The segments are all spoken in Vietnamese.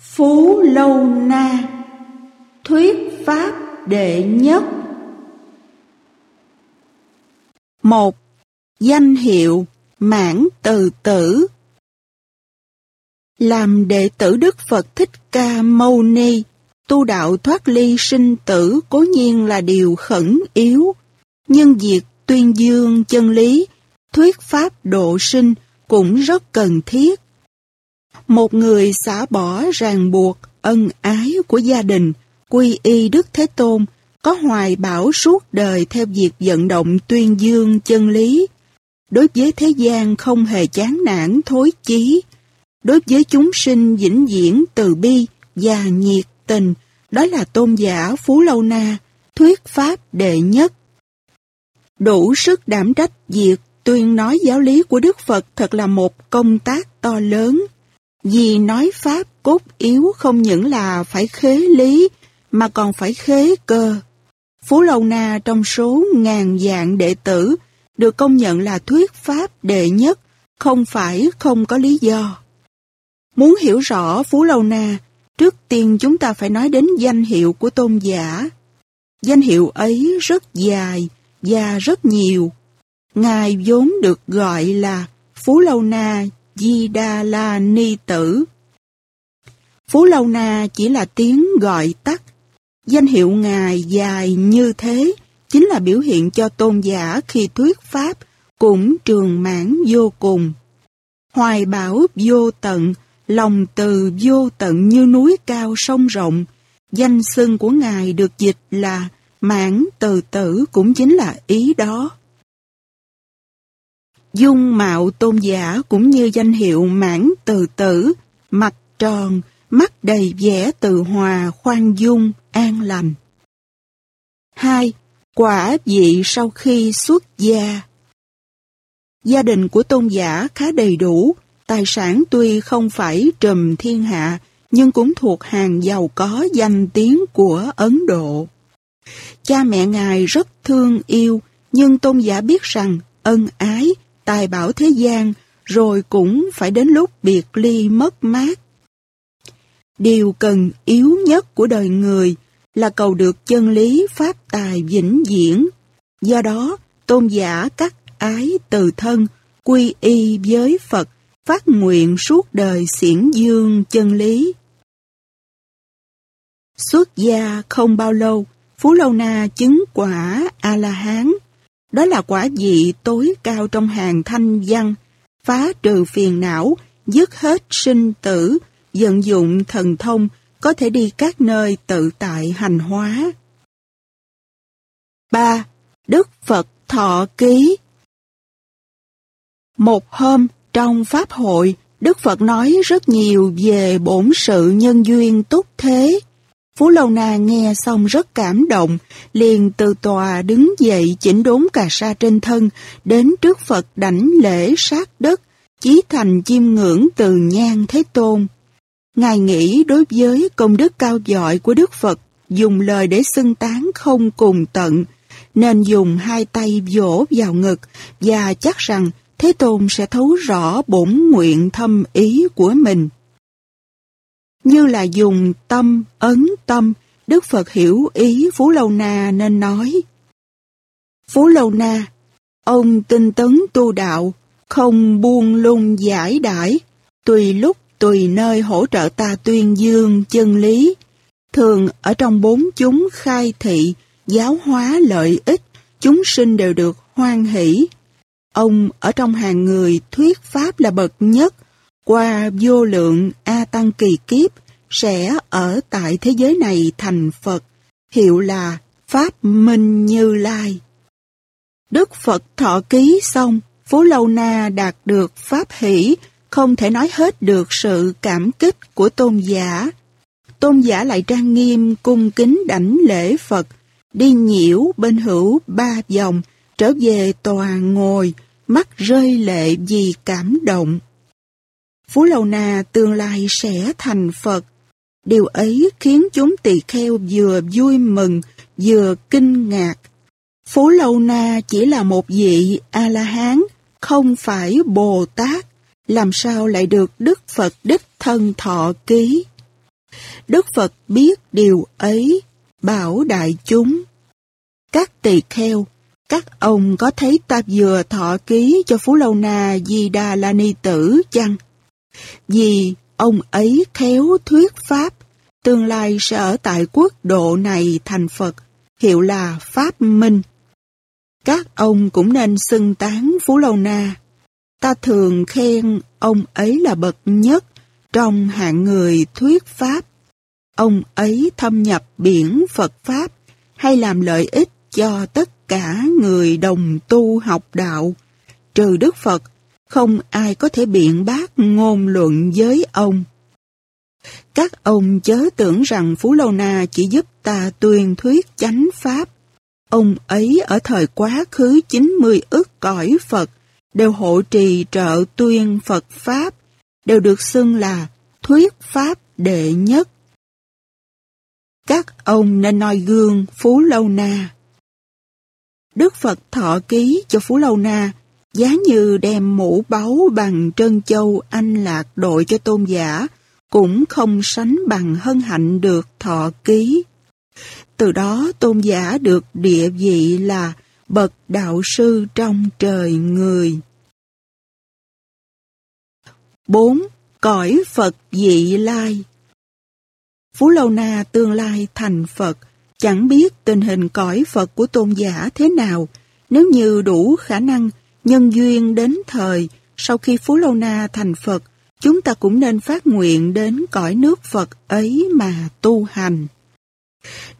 Phú Lâu Na. Thuyết Pháp đệ nhất. Một Danh hiệu Mãn Từ Tử. Làm đệ tử Đức Phật Thích Ca Mâu Ni, tu đạo thoát ly sinh tử cố nhiên là điều khẩn yếu, nhưng việc tuyên dương chân lý, thuyết pháp độ sinh cũng rất cần thiết. Một người xả bỏ ràng buộc, ân ái của gia đình, quy y Đức Thế Tôn, có hoài bảo suốt đời theo việc vận động tuyên dương chân lý. Đối với thế gian không hề chán nản thối chí. Đối với chúng sinh vĩnh viễn từ bi và nhiệt tình, đó là tôn giả Phú Lâu Na, thuyết pháp đệ nhất. Đủ sức đảm trách việc tuyên nói giáo lý của Đức Phật thật là một công tác to lớn. Vì nói Pháp cốt yếu không những là phải khế lý, mà còn phải khế cơ. Phú Lâu Na trong số ngàn dạng đệ tử được công nhận là thuyết Pháp đệ nhất, không phải không có lý do. Muốn hiểu rõ Phú Lâu Na, trước tiên chúng ta phải nói đến danh hiệu của tôn giả. Danh hiệu ấy rất dài và rất nhiều. Ngài vốn được gọi là Phú Lâu Na Di Đa La Ni Tử. Phú Lâu Na chỉ là tiếng gọi tắt. Danh hiệu Ngài dài như thế chính là biểu hiện cho tôn giả khi thuyết pháp cũng trường mãn vô cùng. Hoài bảo vô tận, lòng từ vô tận như núi cao sông rộng. Danh xưng của Ngài được dịch là mãn từ tử cũng chính là ý đó. Dung mạo tôn giả cũng như danh hiệu mãn từ tử, mặt tròn, mắt đầy vẻ từ hòa, khoan dung, an lành. 2. Quả vị sau khi xuất gia Gia đình của tôn giả khá đầy đủ, tài sản tuy không phải trùm thiên hạ, nhưng cũng thuộc hàng giàu có danh tiếng của Ấn Độ. Cha mẹ ngài rất thương yêu, nhưng tôn giả biết rằng ân ái tài bảo thế gian, rồi cũng phải đến lúc biệt ly mất mát. Điều cần yếu nhất của đời người là cầu được chân lý pháp tài vĩnh viễn. Do đó, tôn giả các ái từ thân, quy y với Phật, phát nguyện suốt đời xiển dương chân lý. Xuất gia không bao lâu, Phú Lâu Na chứng quả A-la-hán đó là quả vị tối cao trong hàng thanh văn, phá trừ phiền não, dứt hết sinh tử, vận dụng thần thông, có thể đi các nơi tự tại hành hóa. 3. Đức Phật Thọ Ký Một hôm, trong Pháp hội, Đức Phật nói rất nhiều về bổn sự nhân duyên túc thế, Phú Lâu Na nghe xong rất cảm động, liền từ tòa đứng dậy chỉnh đốn cà sa trên thân, đến trước Phật đảnh lễ sát đất, chí thành chiêm ngưỡng từ nhan thế tôn. Ngài nghĩ đối với công đức cao dọi của Đức Phật, dùng lời để xưng tán không cùng tận, nên dùng hai tay vỗ vào ngực và chắc rằng Thế Tôn sẽ thấu rõ bổn nguyện thâm ý của mình như là dùng tâm, ấn tâm, Đức Phật hiểu ý Phú Lâu Na nên nói. Phú Lâu Na, ông tinh tấn tu đạo, không buông lung giải đãi, tùy lúc tùy nơi hỗ trợ ta tuyên dương chân lý, thường ở trong bốn chúng khai thị, giáo hóa lợi ích, chúng sinh đều được hoan hỷ. Ông ở trong hàng người thuyết pháp là bậc nhất, qua vô lượng A Tăng kỳ kiếp, sẽ ở tại thế giới này thành Phật, hiệu là Pháp Minh Như Lai. Đức Phật thọ ký xong, Phú Lâu Na đạt được Pháp hỷ, không thể nói hết được sự cảm kích của tôn giả. Tôn giả lại trang nghiêm cung kính đảnh lễ Phật, đi nhiễu bên hữu ba vòng, trở về tòa ngồi, mắt rơi lệ vì cảm động. Phú Lâu Na tương lai sẽ thành Phật. Điều ấy khiến chúng tỳ kheo vừa vui mừng, vừa kinh ngạc. Phú Lâu Na chỉ là một vị A-la-hán, không phải Bồ Tát, làm sao lại được Đức Phật đích thân thọ ký. Đức Phật biết điều ấy, bảo đại chúng. Các tỳ kheo, các ông có thấy ta vừa thọ ký cho Phú Lâu Na Di Đà La Ni Tử chăng? Vì ông ấy khéo thuyết pháp, tương lai sẽ ở tại quốc độ này thành Phật, hiệu là Pháp Minh. Các ông cũng nên xưng tán Phú Lâu Na. Ta thường khen ông ấy là bậc nhất trong hạng người thuyết pháp. Ông ấy thâm nhập biển Phật Pháp hay làm lợi ích cho tất cả người đồng tu học đạo. Trừ Đức Phật, không ai có thể biện bác ngôn luận với ông. Các ông chớ tưởng rằng Phú Lâu Na chỉ giúp ta tuyên thuyết chánh pháp. Ông ấy ở thời quá khứ 90 ức cõi Phật đều hộ trì trợ tuyên Phật Pháp, đều được xưng là thuyết Pháp đệ nhất. Các ông nên noi gương Phú Lâu Na. Đức Phật thọ ký cho Phú Lâu Na, giá như đem mũ báu bằng trân châu anh lạc đội cho tôn giả, cũng không sánh bằng hân hạnh được thọ ký. Từ đó tôn giả được địa vị là bậc đạo sư trong trời người. 4. Cõi Phật dị lai Phú Lâu Na tương lai thành Phật, chẳng biết tình hình cõi Phật của tôn giả thế nào, nếu như đủ khả năng, nhân duyên đến thời, sau khi Phú Lâu Na thành Phật, chúng ta cũng nên phát nguyện đến cõi nước Phật ấy mà tu hành.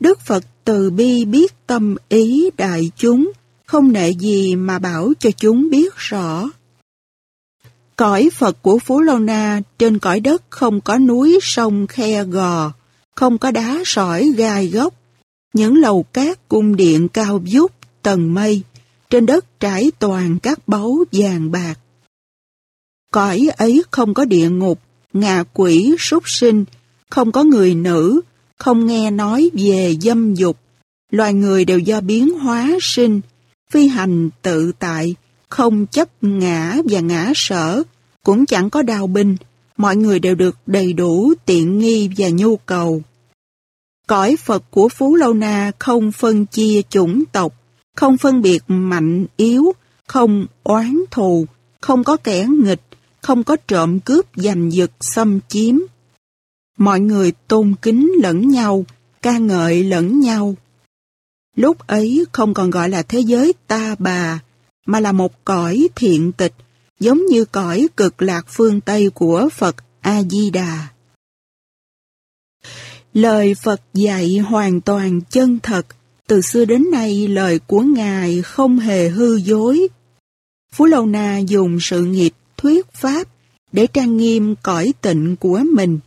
Đức Phật từ bi biết tâm ý đại chúng, không nệ gì mà bảo cho chúng biết rõ. Cõi Phật của Phú Lâu Na trên cõi đất không có núi sông khe gò, không có đá sỏi gai gốc, những lầu cát cung điện cao vút tầng mây, trên đất trải toàn các báu vàng bạc. Cõi ấy không có địa ngục, ngạ quỷ, súc sinh, không có người nữ, không nghe nói về dâm dục. Loài người đều do biến hóa sinh, phi hành tự tại, không chấp ngã và ngã sở, cũng chẳng có đào binh, mọi người đều được đầy đủ tiện nghi và nhu cầu. Cõi Phật của Phú Lâu Na không phân chia chủng tộc, không phân biệt mạnh yếu, không oán thù, không có kẻ nghịch, không có trộm cướp giành giật xâm chiếm. Mọi người tôn kính lẫn nhau, ca ngợi lẫn nhau. Lúc ấy không còn gọi là thế giới ta bà, mà là một cõi thiện tịch, giống như cõi cực lạc phương Tây của Phật A-di-đà. Lời Phật dạy hoàn toàn chân thật, từ xưa đến nay lời của Ngài không hề hư dối. Phú Lâu Na dùng sự nghiệp thuyết pháp để trang nghiêm cõi tịnh của mình.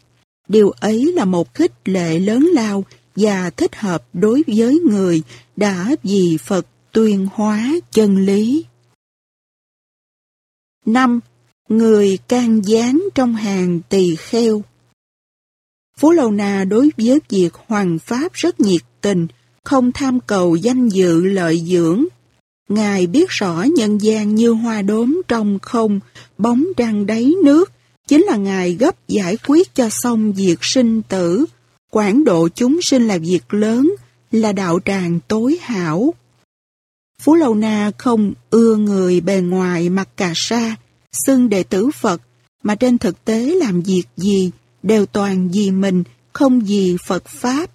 Điều ấy là một khích lệ lớn lao và thích hợp đối với người đã vì Phật tuyên hóa chân lý. 5. Người can gián trong hàng tỳ kheo Phú Lâu Na đối với việc hoàng pháp rất nhiệt tình, không tham cầu danh dự lợi dưỡng. Ngài biết rõ nhân gian như hoa đốm trong không, bóng trăng đáy nước, chính là Ngài gấp giải quyết cho xong việc sinh tử. Quảng độ chúng sinh là việc lớn, là đạo tràng tối hảo. Phú Lâu Na không ưa người bề ngoài mặc cà sa, xưng đệ tử Phật, mà trên thực tế làm việc gì đều toàn vì mình, không vì Phật Pháp.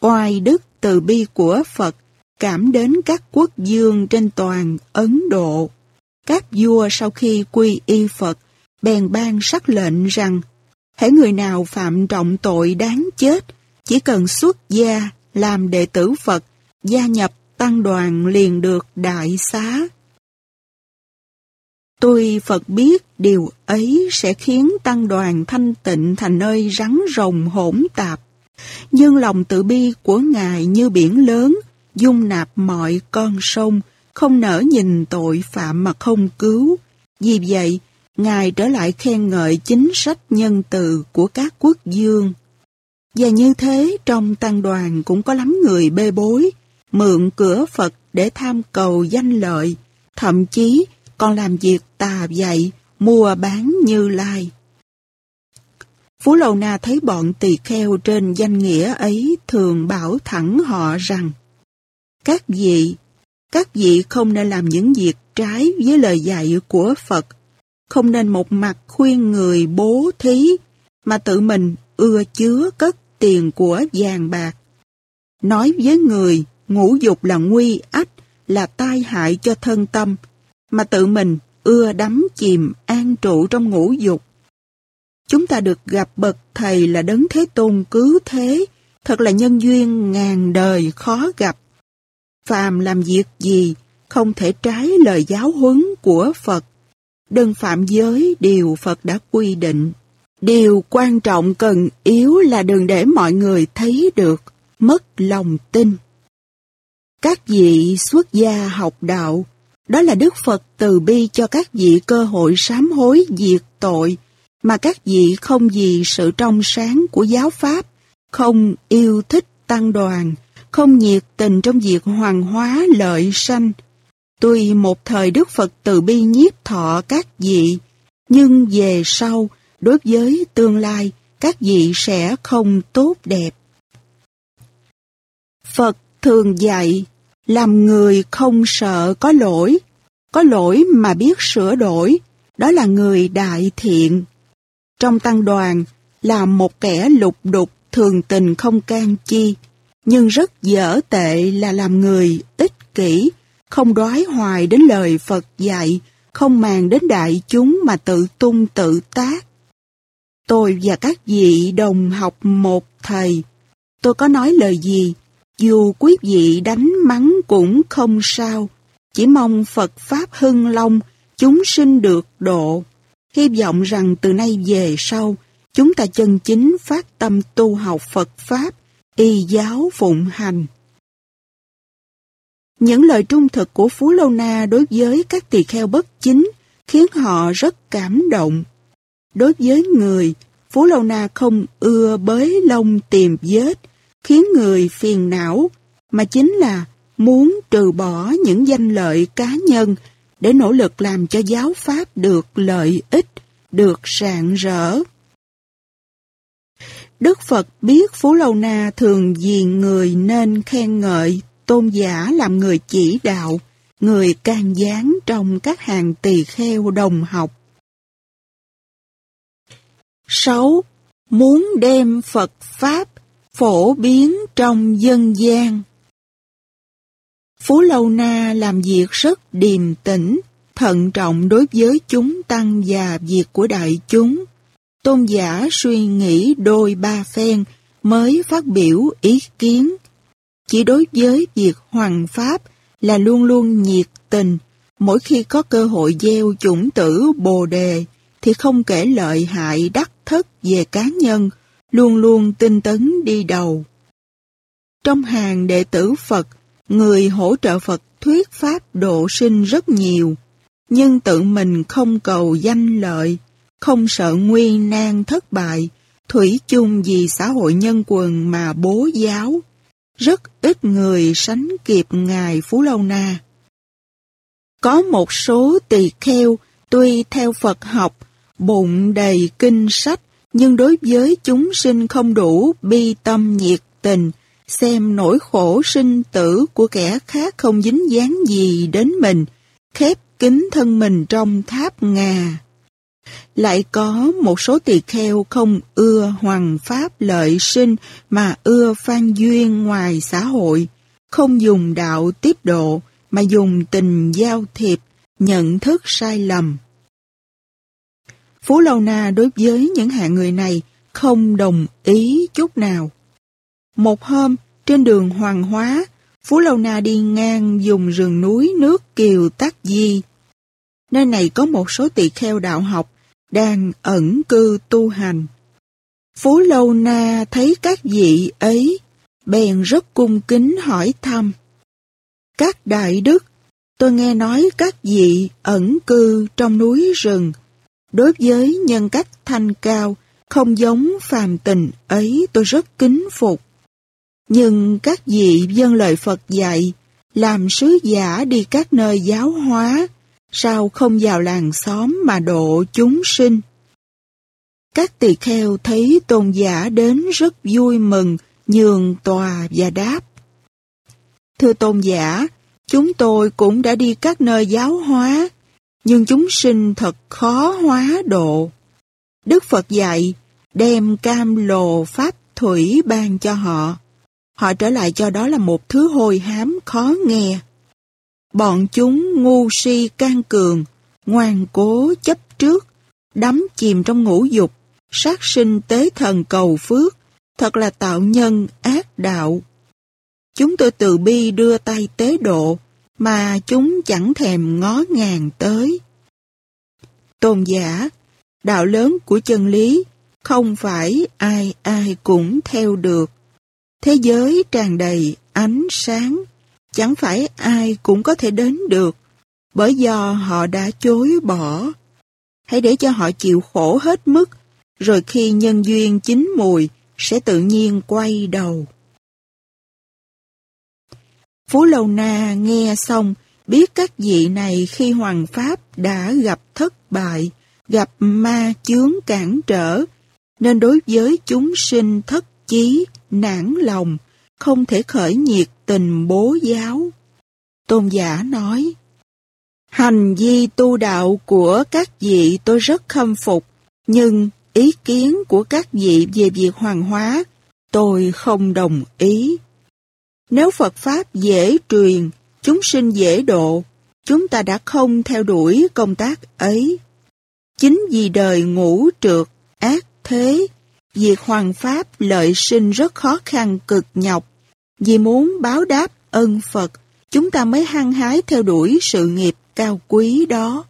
Oai đức từ bi của Phật cảm đến các quốc dương trên toàn Ấn Độ. Các vua sau khi quy y Phật bèn ban sắc lệnh rằng hãy người nào phạm trọng tội đáng chết chỉ cần xuất gia làm đệ tử Phật gia nhập tăng đoàn liền được đại xá. Tuy Phật biết điều ấy sẽ khiến tăng đoàn thanh tịnh thành nơi rắn rồng hỗn tạp, nhưng lòng tự bi của Ngài như biển lớn, dung nạp mọi con sông, không nỡ nhìn tội phạm mà không cứu. Vì vậy, Ngài trở lại khen ngợi chính sách nhân từ của các quốc dương. Và như thế, trong tăng đoàn cũng có lắm người bê bối, mượn cửa Phật để tham cầu danh lợi, thậm chí còn làm việc tà dạy, mua bán như lai. Phú lầu Na thấy bọn tỳ kheo trên danh nghĩa ấy thường bảo thẳng họ rằng Các vị, các vị không nên làm những việc trái với lời dạy của Phật, không nên một mặt khuyên người bố thí, mà tự mình ưa chứa cất tiền của vàng bạc. Nói với người, ngũ dục là nguy ách, là tai hại cho thân tâm, mà tự mình ưa đắm chìm an trụ trong ngũ dục. Chúng ta được gặp bậc thầy là đấng thế tôn cứu thế, thật là nhân duyên ngàn đời khó gặp. Phàm làm việc gì, không thể trái lời giáo huấn của Phật. Đừng phạm giới điều Phật đã quy định. Điều quan trọng cần yếu là đừng để mọi người thấy được, mất lòng tin. Các vị xuất gia học đạo, đó là Đức Phật từ bi cho các vị cơ hội sám hối diệt tội, mà các vị không vì sự trong sáng của giáo pháp, không yêu thích tăng đoàn, không nhiệt tình trong việc hoàng hóa lợi sanh. Tuy một thời Đức Phật từ bi nhiếp thọ các vị, nhưng về sau, đối với tương lai, các vị sẽ không tốt đẹp. Phật thường dạy, làm người không sợ có lỗi, có lỗi mà biết sửa đổi, đó là người đại thiện. Trong tăng đoàn, là một kẻ lục đục thường tình không can chi, nhưng rất dở tệ là làm người ích kỷ, không đoái hoài đến lời Phật dạy, không màng đến đại chúng mà tự tung tự tác. Tôi và các vị đồng học một thầy. Tôi có nói lời gì, dù quý vị đánh mắng cũng không sao, chỉ mong Phật Pháp hưng long, chúng sinh được độ. Hy vọng rằng từ nay về sau, chúng ta chân chính phát tâm tu học Phật Pháp, y giáo phụng hành. Những lời trung thực của Phú Lâu Na đối với các tỳ kheo bất chính khiến họ rất cảm động. Đối với người, Phú Lâu Na không ưa bới lông tìm vết, khiến người phiền não, mà chính là muốn trừ bỏ những danh lợi cá nhân để nỗ lực làm cho giáo pháp được lợi ích, được rạng rỡ. Đức Phật biết Phú Lâu Na thường vì người nên khen ngợi, tôn giả làm người chỉ đạo, người can gián trong các hàng tỳ kheo đồng học. 6. Muốn đem Phật Pháp phổ biến trong dân gian Phú Lâu Na làm việc rất điềm tĩnh, thận trọng đối với chúng tăng và việc của đại chúng. Tôn giả suy nghĩ đôi ba phen mới phát biểu ý kiến. Chỉ đối với việc hoàng pháp là luôn luôn nhiệt tình, mỗi khi có cơ hội gieo chủng tử bồ đề thì không kể lợi hại đắc thất về cá nhân, luôn luôn tinh tấn đi đầu. Trong hàng đệ tử Phật, người hỗ trợ Phật thuyết pháp độ sinh rất nhiều, nhưng tự mình không cầu danh lợi, không sợ nguy nan thất bại, thủy chung vì xã hội nhân quần mà bố giáo. Rất ít người sánh kịp Ngài Phú Lâu Na. Có một số tỳ kheo, tuy theo Phật học, bụng đầy kinh sách, nhưng đối với chúng sinh không đủ bi tâm nhiệt tình, xem nỗi khổ sinh tử của kẻ khác không dính dáng gì đến mình, khép kín thân mình trong tháp ngà. Lại có một số tỳ kheo không ưa hoàng pháp lợi sinh mà ưa phan duyên ngoài xã hội, không dùng đạo tiếp độ mà dùng tình giao thiệp, nhận thức sai lầm. Phú Lâu Na đối với những hạng người này không đồng ý chút nào. Một hôm, trên đường Hoàng Hóa, Phú Lâu Na đi ngang dùng rừng núi nước Kiều Tắc Di. Nơi này có một số tỳ kheo đạo học đang ẩn cư tu hành. Phú Lâu Na thấy các vị ấy, bèn rất cung kính hỏi thăm. Các đại đức, tôi nghe nói các vị ẩn cư trong núi rừng, đối với nhân cách thanh cao, không giống phàm tình ấy tôi rất kính phục. Nhưng các vị dân lời Phật dạy, làm sứ giả đi các nơi giáo hóa, sao không vào làng xóm mà độ chúng sinh? Các tỳ kheo thấy tôn giả đến rất vui mừng, nhường tòa và đáp. Thưa tôn giả, chúng tôi cũng đã đi các nơi giáo hóa, nhưng chúng sinh thật khó hóa độ. Đức Phật dạy, đem cam lồ pháp thủy ban cho họ. Họ trở lại cho đó là một thứ hôi hám khó nghe. Bọn chúng ngu si can cường, ngoan cố chấp trước, đắm chìm trong ngũ dục, sát sinh tế thần cầu phước, thật là tạo nhân ác đạo. Chúng tôi từ bi đưa tay tế độ, mà chúng chẳng thèm ngó ngàng tới. Tôn giả, đạo lớn của chân lý, không phải ai ai cũng theo được. Thế giới tràn đầy ánh sáng, chẳng phải ai cũng có thể đến được, bởi do họ đã chối bỏ. Hãy để cho họ chịu khổ hết mức, rồi khi nhân duyên chín mùi, sẽ tự nhiên quay đầu. Phú Lâu Na nghe xong, biết các vị này khi Hoàng Pháp đã gặp thất bại, gặp ma chướng cản trở, nên đối với chúng sinh thất chí, nản lòng, không thể khởi nhiệt tình bố giáo. Tôn giả nói, Hành vi tu đạo của các vị tôi rất khâm phục, nhưng ý kiến của các vị về việc hoàng hóa, tôi không đồng ý. Nếu Phật Pháp dễ truyền, chúng sinh dễ độ, chúng ta đã không theo đuổi công tác ấy. Chính vì đời ngũ trượt, ác thế, việc hoàng Pháp lợi sinh rất khó khăn cực nhọc. Vì muốn báo đáp ân Phật, chúng ta mới hăng hái theo đuổi sự nghiệp cao quý đó.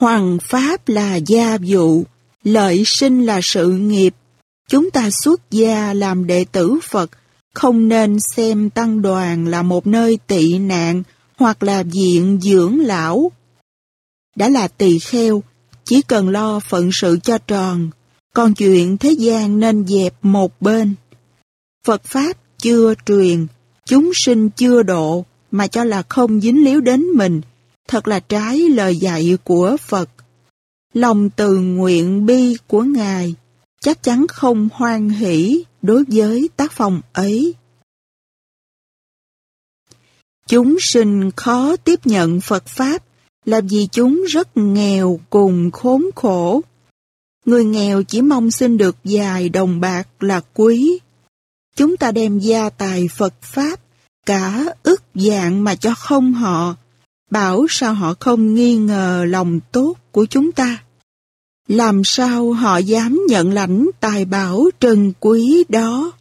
Hoàng Pháp là gia vụ, lợi sinh là sự nghiệp. Chúng ta xuất gia làm đệ tử Phật, không nên xem tăng đoàn là một nơi tị nạn hoặc là viện dưỡng lão. Đã là tỳ kheo, chỉ cần lo phận sự cho tròn, còn chuyện thế gian nên dẹp một bên. Phật Pháp chưa truyền, chúng sinh chưa độ, mà cho là không dính líu đến mình, thật là trái lời dạy của Phật. Lòng từ nguyện bi của Ngài chắc chắn không hoan hỷ đối với tác phong ấy. Chúng sinh khó tiếp nhận Phật Pháp là vì chúng rất nghèo cùng khốn khổ. Người nghèo chỉ mong xin được vài đồng bạc là quý. Chúng ta đem gia tài Phật Pháp, cả ức dạng mà cho không họ, bảo sao họ không nghi ngờ lòng tốt của chúng ta. Làm sao họ dám nhận lãnh tài bảo trân quý đó?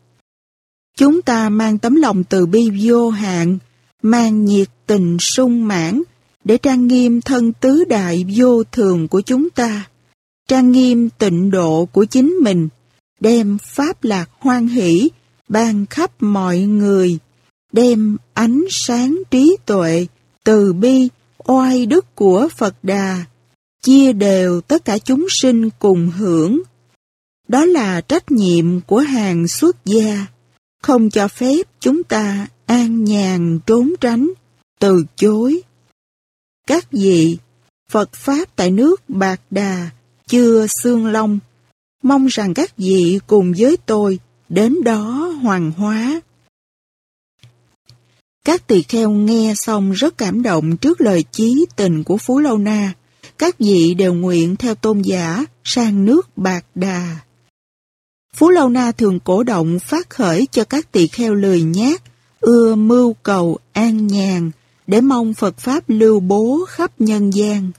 Chúng ta mang tấm lòng từ bi vô hạn, mang nhiệt tình sung mãn để trang nghiêm thân tứ đại vô thường của chúng ta, trang nghiêm tịnh độ của chính mình, đem pháp lạc hoan hỷ, ban khắp mọi người, đem ánh sáng trí tuệ, từ bi, oai đức của Phật Đà, chia đều tất cả chúng sinh cùng hưởng. Đó là trách nhiệm của hàng xuất gia, không cho phép chúng ta an nhàn trốn tránh, từ chối. Các vị, Phật Pháp tại nước Bạc Đà, chưa xương long, mong rằng các vị cùng với tôi đến đó hoàng hóa. Các tỳ kheo nghe xong rất cảm động trước lời chí tình của Phú Lâu Na. Các vị đều nguyện theo tôn giả sang nước Bạc Đà. Phú Lâu Na thường cổ động phát khởi cho các tỳ kheo lười nhát, ưa mưu cầu an nhàn, để mong Phật Pháp lưu bố khắp nhân gian.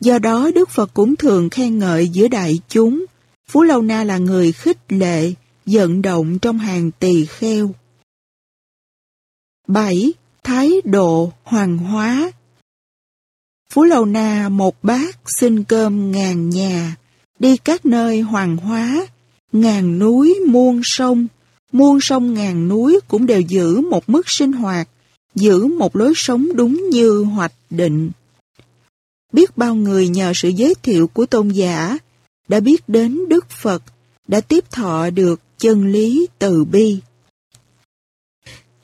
Do đó Đức Phật cũng thường khen ngợi giữa đại chúng, Phú Lâu Na là người khích lệ, vận động trong hàng tỳ kheo. 7. Thái độ hoàng hóa Phú Lâu Na một bát xin cơm ngàn nhà, đi các nơi hoàng hóa, ngàn núi muôn sông, muôn sông ngàn núi cũng đều giữ một mức sinh hoạt, giữ một lối sống đúng như hoạch định. Biết bao người nhờ sự giới thiệu của tôn giả đã biết đến Đức Phật, đã tiếp thọ được chân lý từ bi.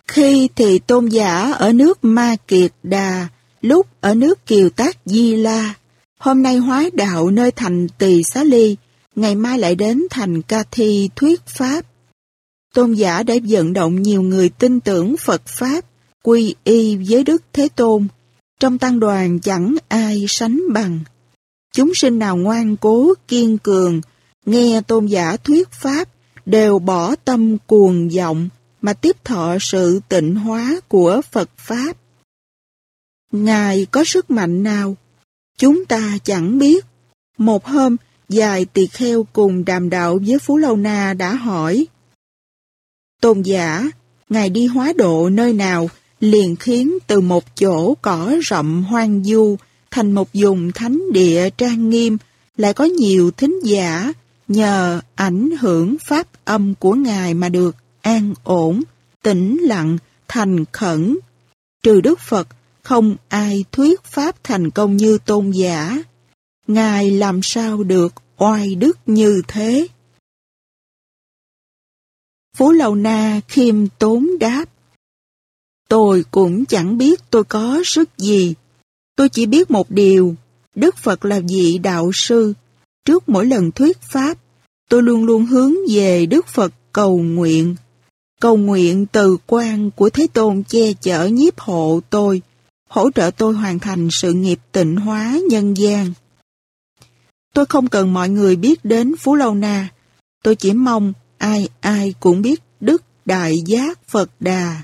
Khi thì tôn giả ở nước Ma Kiệt Đà, lúc ở nước Kiều Tác Di La, hôm nay hóa đạo nơi thành Tỳ Xá Ly, ngày mai lại đến thành ca thi thuyết Pháp. Tôn giả đã vận động nhiều người tin tưởng Phật Pháp, quy y với Đức Thế Tôn. Trong tăng đoàn chẳng ai sánh bằng. Chúng sinh nào ngoan cố, kiên cường, nghe tôn giả thuyết Pháp, đều bỏ tâm cuồng vọng mà tiếp thọ sự tịnh hóa của Phật Pháp. Ngài có sức mạnh nào? Chúng ta chẳng biết. Một hôm, dài tỳ kheo cùng đàm đạo với Phú Lâu Na đã hỏi. Tôn giả, Ngài đi hóa độ nơi nào liền khiến từ một chỗ cỏ rậm hoang du thành một vùng thánh địa trang nghiêm lại có nhiều thính giả nhờ ảnh hưởng pháp âm của Ngài mà được an ổn, tĩnh lặng, thành khẩn. Trừ Đức Phật, không ai thuyết pháp thành công như tôn giả. Ngài làm sao được oai đức như thế? Phú Lầu Na khiêm tốn đáp. Tôi cũng chẳng biết tôi có sức gì. Tôi chỉ biết một điều, Đức Phật là vị đạo sư. Trước mỗi lần thuyết pháp, tôi luôn luôn hướng về Đức Phật cầu nguyện. Cầu nguyện từ quan của Thế Tôn che chở nhiếp hộ tôi, hỗ trợ tôi hoàn thành sự nghiệp tịnh hóa nhân gian. Tôi không cần mọi người biết đến Phú Lâu Na. Tôi chỉ mong ai ai cũng biết Đức Đại Giác Phật Đà.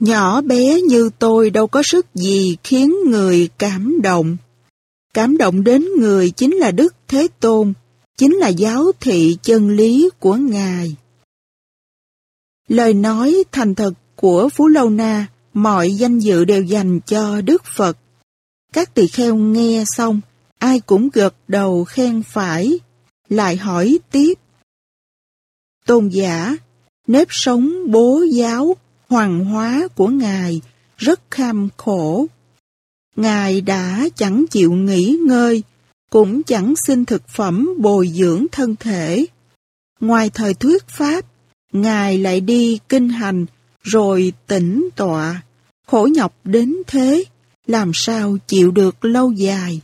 Nhỏ bé như tôi đâu có sức gì khiến người cảm động. Cảm động đến người chính là Đức Thế Tôn, chính là giáo thị chân lý của Ngài. Lời nói thành thật của Phú Lâu Na, mọi danh dự đều dành cho Đức Phật. Các tỳ kheo nghe xong, ai cũng gật đầu khen phải, lại hỏi tiếp. Tôn giả, nếp sống bố giáo, hoàng hóa của Ngài rất kham khổ. Ngài đã chẳng chịu nghỉ ngơi, cũng chẳng xin thực phẩm bồi dưỡng thân thể. Ngoài thời thuyết Pháp, Ngài lại đi kinh hành, rồi tĩnh tọa, khổ nhọc đến thế, làm sao chịu được lâu dài.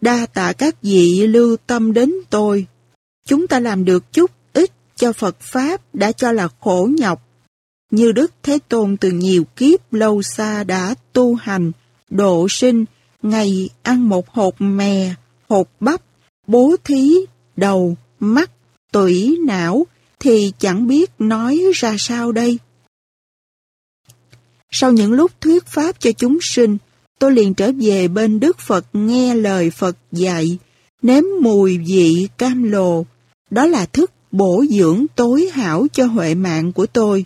Đa tạ các vị lưu tâm đến tôi. Chúng ta làm được chút cho Phật Pháp đã cho là khổ nhọc. Như Đức Thế Tôn từ nhiều kiếp lâu xa đã tu hành, độ sinh, ngày ăn một hột mè, hột bắp, bố thí, đầu, mắt, tủy, não, thì chẳng biết nói ra sao đây. Sau những lúc thuyết pháp cho chúng sinh, tôi liền trở về bên Đức Phật nghe lời Phật dạy, nếm mùi vị cam lồ. Đó là thức bổ dưỡng tối hảo cho huệ mạng của tôi.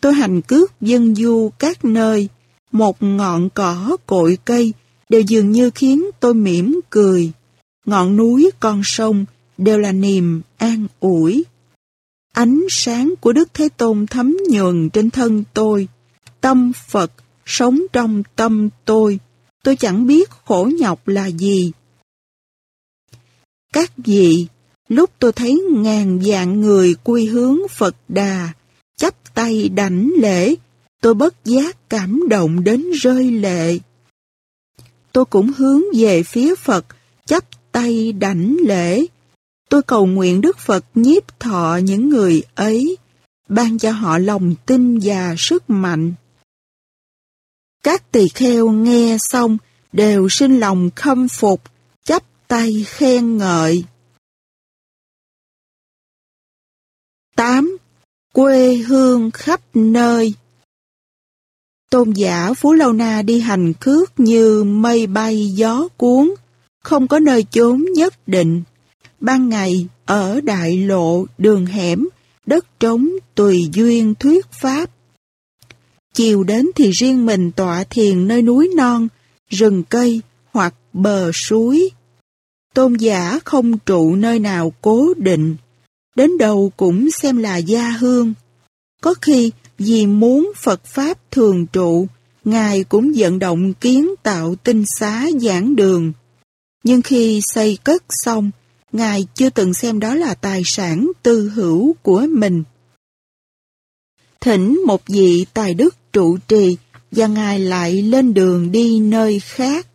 Tôi hành cước dân du các nơi, một ngọn cỏ cội cây đều dường như khiến tôi mỉm cười. Ngọn núi con sông đều là niềm an ủi. Ánh sáng của Đức Thế Tôn thấm nhuần trên thân tôi. Tâm Phật sống trong tâm tôi. Tôi chẳng biết khổ nhọc là gì. Các vị, lúc tôi thấy ngàn vạn người quy hướng Phật Đà, chắp tay đảnh lễ, tôi bất giác cảm động đến rơi lệ. Tôi cũng hướng về phía Phật, chắp tay đảnh lễ. Tôi cầu nguyện Đức Phật nhiếp thọ những người ấy, ban cho họ lòng tin và sức mạnh. Các tỳ kheo nghe xong đều sinh lòng khâm phục, chắp tay khen ngợi. 8. Quê hương khắp nơi Tôn giả Phú Lâu Na đi hành khước như mây bay gió cuốn, không có nơi chốn nhất định. Ban ngày, ở đại lộ, đường hẻm, đất trống tùy duyên thuyết pháp. Chiều đến thì riêng mình tọa thiền nơi núi non, rừng cây hoặc bờ suối. Tôn giả không trụ nơi nào cố định, đến đầu cũng xem là gia hương. Có khi vì muốn Phật Pháp thường trụ, Ngài cũng vận động kiến tạo tinh xá giảng đường. Nhưng khi xây cất xong, Ngài chưa từng xem đó là tài sản tư hữu của mình. Thỉnh một vị tài đức trụ trì và Ngài lại lên đường đi nơi khác.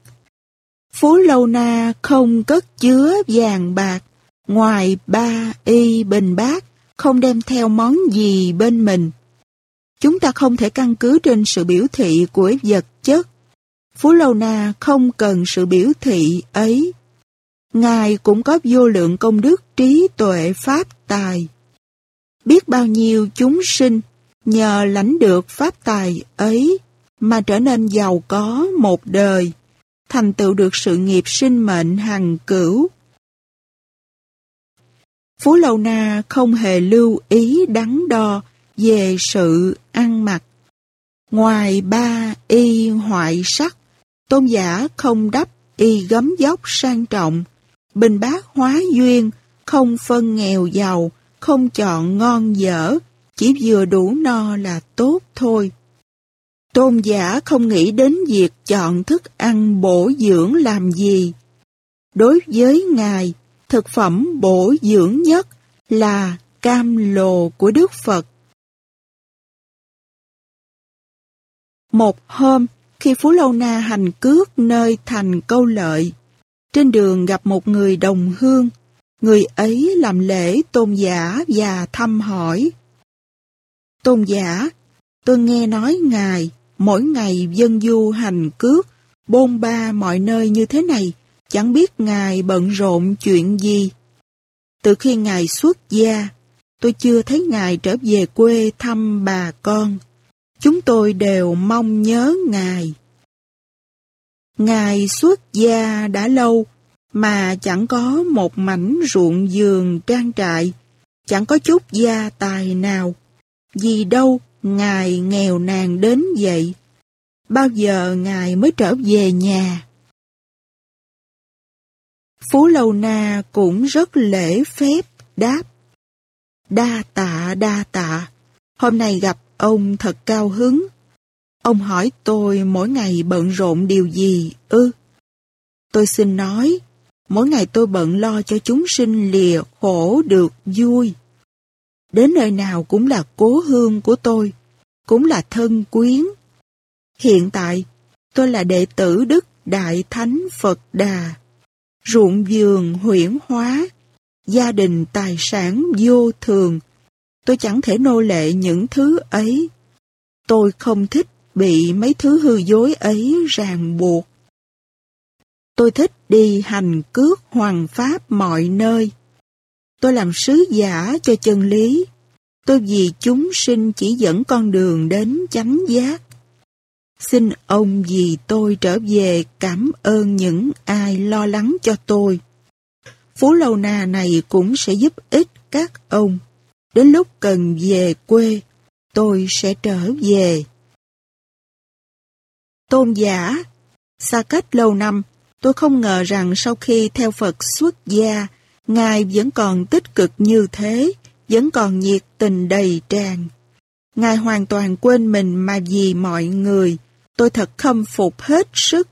Phú Lâu Na không cất chứa vàng bạc, ngoài ba y bình bát, không đem theo món gì bên mình. Chúng ta không thể căn cứ trên sự biểu thị của vật chất. Phú Lâu Na không cần sự biểu thị ấy. Ngài cũng có vô lượng công đức trí tuệ pháp tài. Biết bao nhiêu chúng sinh nhờ lãnh được pháp tài ấy mà trở nên giàu có một đời, thành tựu được sự nghiệp sinh mệnh hằng cửu. Phú Lâu Na không hề lưu ý đắn đo về sự ăn mặc. Ngoài ba y hoại sắc, tôn giả không đắp y gấm dốc sang trọng, bình bát hóa duyên, không phân nghèo giàu, không chọn ngon dở, chỉ vừa đủ no là tốt thôi. Tôn giả không nghĩ đến việc chọn thức ăn bổ dưỡng làm gì. Đối với Ngài, thực phẩm bổ dưỡng nhất là cam lồ của Đức Phật. Một hôm, khi Phú Lâu Na hành cước nơi thành câu lợi, trên đường gặp một người đồng hương, người ấy làm lễ tôn giả và thăm hỏi. Tôn giả, tôi nghe nói Ngài mỗi ngày dân du hành cước, bôn ba mọi nơi như thế này, chẳng biết Ngài bận rộn chuyện gì. Từ khi Ngài xuất gia, tôi chưa thấy Ngài trở về quê thăm bà con. Chúng tôi đều mong nhớ Ngài. Ngài xuất gia đã lâu, mà chẳng có một mảnh ruộng vườn trang trại, chẳng có chút gia tài nào. Vì đâu Ngài nghèo nàn đến vậy? Bao giờ Ngài mới trở về nhà? Phú Lâu Na cũng rất lễ phép, đáp. Đa tạ, đa tạ. Hôm nay gặp ông thật cao hứng. Ông hỏi tôi mỗi ngày bận rộn điều gì ư? Tôi xin nói, mỗi ngày tôi bận lo cho chúng sinh lìa khổ được vui. Đến nơi nào cũng là cố hương của tôi, cũng là thân quyến. Hiện tại, tôi là đệ tử Đức Đại Thánh Phật Đà. Ruộng vườn huyển hóa, gia đình tài sản vô thường. Tôi chẳng thể nô lệ những thứ ấy. Tôi không thích bị mấy thứ hư dối ấy ràng buộc. Tôi thích đi hành cước hoàng pháp mọi nơi. Tôi làm sứ giả cho chân lý. Tôi vì chúng sinh chỉ dẫn con đường đến chánh giác. Xin ông vì tôi trở về cảm ơn những ai lo lắng cho tôi. Phú Lâu Na này cũng sẽ giúp ích các ông. Đến lúc cần về quê, tôi sẽ trở về. Tôn giả Xa cách lâu năm, tôi không ngờ rằng sau khi theo Phật xuất gia, Ngài vẫn còn tích cực như thế, vẫn còn nhiệt tình đầy tràn. Ngài hoàn toàn quên mình mà vì mọi người, tôi thật khâm phục hết sức.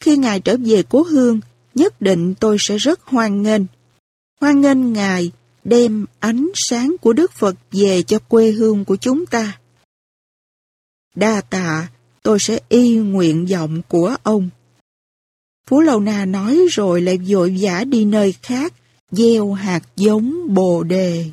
Khi Ngài trở về cố hương, nhất định tôi sẽ rất hoan nghênh. Hoan nghênh Ngài đem ánh sáng của Đức Phật về cho quê hương của chúng ta. Đa tạ, tôi sẽ y nguyện vọng của ông. Phú lầu Na nói rồi lại vội vã đi nơi khác, gieo hạt giống bồ đề.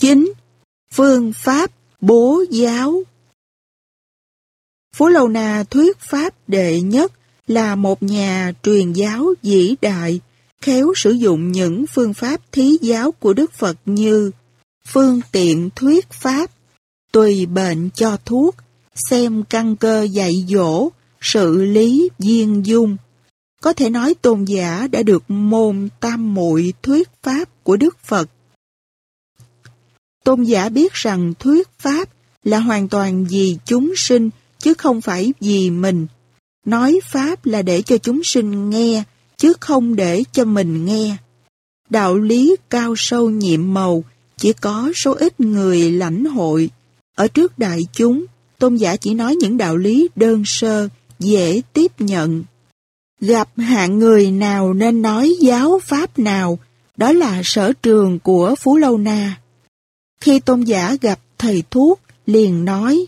9. phương pháp bố giáo Phú Lâu Na thuyết pháp đệ nhất là một nhà truyền giáo vĩ đại, khéo sử dụng những phương pháp thí giáo của Đức Phật như phương tiện thuyết pháp, tùy bệnh cho thuốc, xem căn cơ dạy dỗ, sự lý viên dung. Có thể nói tôn giả đã được môn tam muội thuyết pháp của Đức Phật. Tôn giả biết rằng thuyết pháp là hoàn toàn vì chúng sinh chứ không phải vì mình. Nói pháp là để cho chúng sinh nghe chứ không để cho mình nghe. Đạo lý cao sâu nhiệm màu chỉ có số ít người lãnh hội. Ở trước đại chúng, tôn giả chỉ nói những đạo lý đơn sơ, dễ tiếp nhận. Gặp hạng người nào nên nói giáo pháp nào, đó là sở trường của Phú Lâu Na. Khi tôn giả gặp thầy thuốc, liền nói,